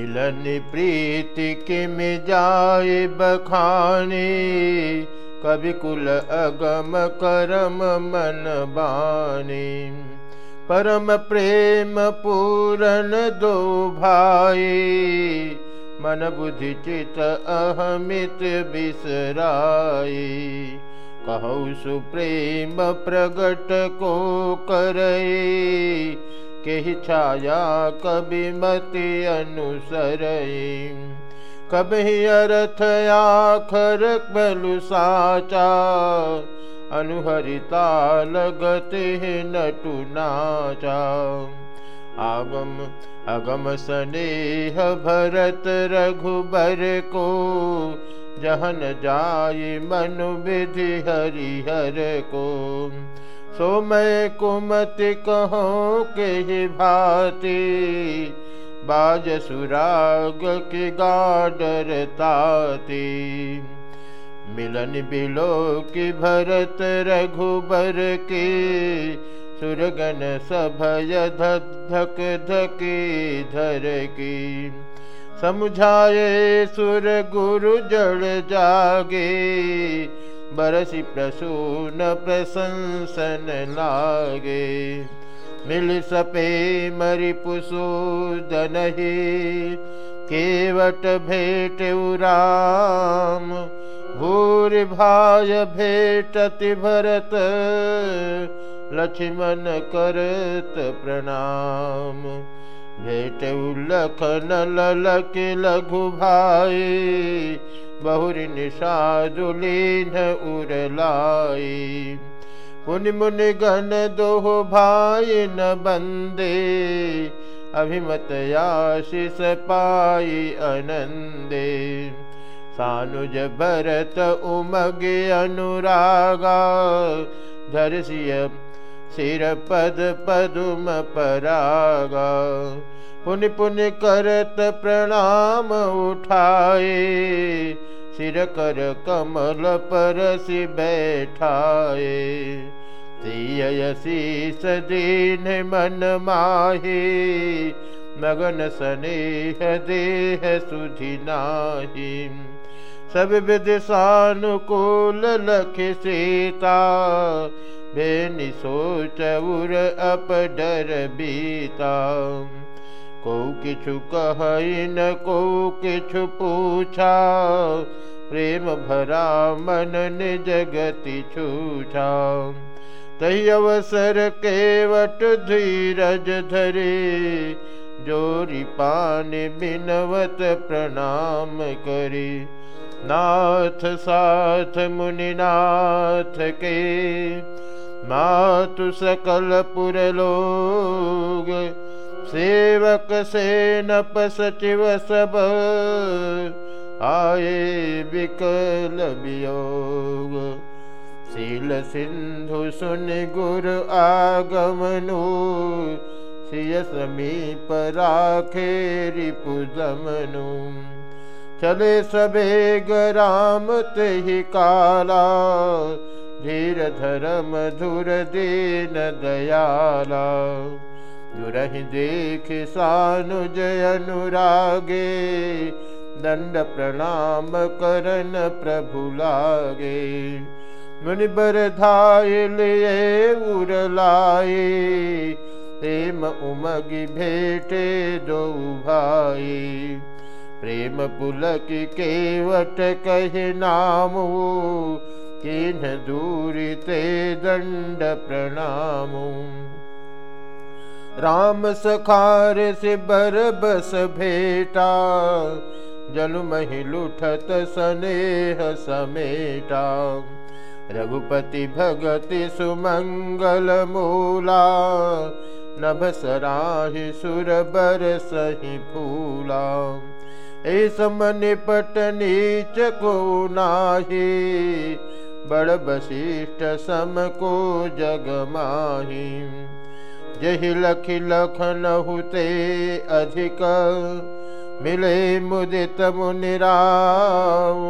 मिलन प्रीति किम जाय बखाने, कवि कुल अगम करम मन बानी। परम प्रेम पूरन दो भाई मन बुद्धि चित अहमित बिसराई कहु सुप्रेम प्रगट को करई के छाया कभी मति अनुसर कभी अर्थ आखर बलु साचा। अनुहरिता लगते नटु नाचा। आगम, अगम स्नेह भरत रघुबर को, जहन जाय मनु विधि हरिहर को। सो मैं कुमति कहो के भाती, बाज सुराग की गाडर ताती। मिलन बिलो की भरत रघुबर की, सुरगन सभय धक धकी धर की। समझाए सुर गुरु जड़ जागे बरसी प्रसून प्रशंसन लागे। मिल सपे मरि पुसूदनहि केवट भेट उराम। भूरि भाय भेटति भरत लक्ष्मण करत प्रणाम। भेट उल्लखन ललक लघु भाई बहुरी निषादुलीन उरलाई। पुनि मुनि गण दो भाई न बंदे, अभिमत आशीष पाई आनंदे। सानुज भरत उमग अनुरागा, धरसिय सिर पद पदुम परागा। पुन पुन करत प्रणाम उठाए सिर कर कमल परसि बैठाए। शीस दीन मन माही, मगन स्नेह देह सुधि नाही। सब विद सानुकूल लख सीता, बेनि सोच उर अप डर बीता। को किछु कह न को किछु पूछा। प्रेम भरा मन निज गति छूछा। तही अवसर केवट धीरज धरे। जोरी पान बिनवत प्रणाम करी। नाथ साथ मुनिनाथ के। मातु सकल पुर लोग सेवक से नप सचिव सब वियोग शील सिंधु सुन गुरु आगमनु सिय समीप राखे रिपुजमनु चले सबे गराम ते काला धीर धर्म धुर दीन दयाला दुरहि देख सानुज अनुरागे, दंड प्रणाम करन प्रभु लागे। मुनि बर धाय लिए उर लाए, प्रेम उमगी भेटे दो भाई प्रेम पुलक केवट कह नाम किन दूरी ते दंड प्रणाम। राम सखार से बर बस भेटा, जल मही लुठत स्नेह समेटा। रघुपति भगति सुमंगल मूला नभ सराहि सुर बर सही फूला। ऐसम निपट नीच को नाही, बड़ बशिष्ठ सम को जग माही। जहि लख लखन हुते अधिक, मिले मुदित मुनिराव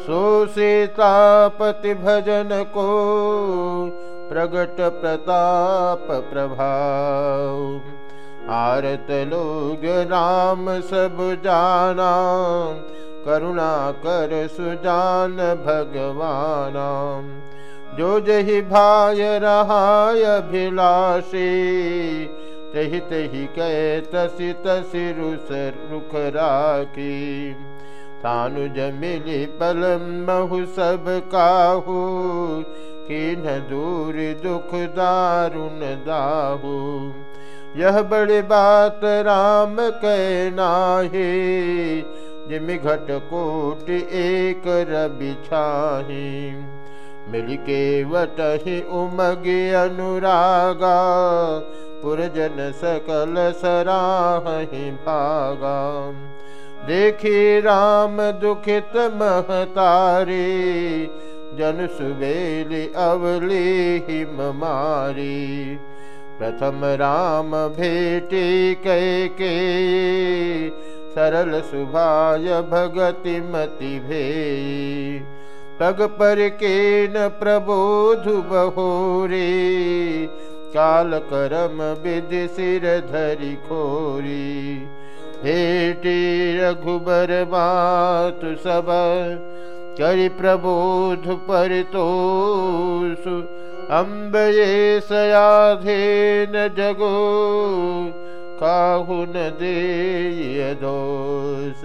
सो सीतापति भजन को प्रगट प्रताप प्रभाव। आरत लोग राम सब जाना, करुणा कर सुजान भगवान। जो जही भाय रहाय अभिलाषी, तही तही कह तसी तसी रुस रुख राखी। थानुज मिली पलम महु सब काहू, किन दूर दुख दारुण दाहू। यह बड़ी बात राम कह नाहे, जिम घट कोट एक रवि छाही। मिल के वटहि उमग अनुरागा, पुरजन सकल सराहि भागा। देखी राम दुखित महतारी, जन सुबेली अवली हिम मारी। प्रथम राम भेटी कै के, सरल सुभाय भगति मति भे पग पर के न प्रबोध बहोरी, काल करम विधि सिर धरि खोरी। भेटी रघुबर बात सब करि प्रबोध परितोषु अम्ब ये सयाधेन जगो काहुन दे दोष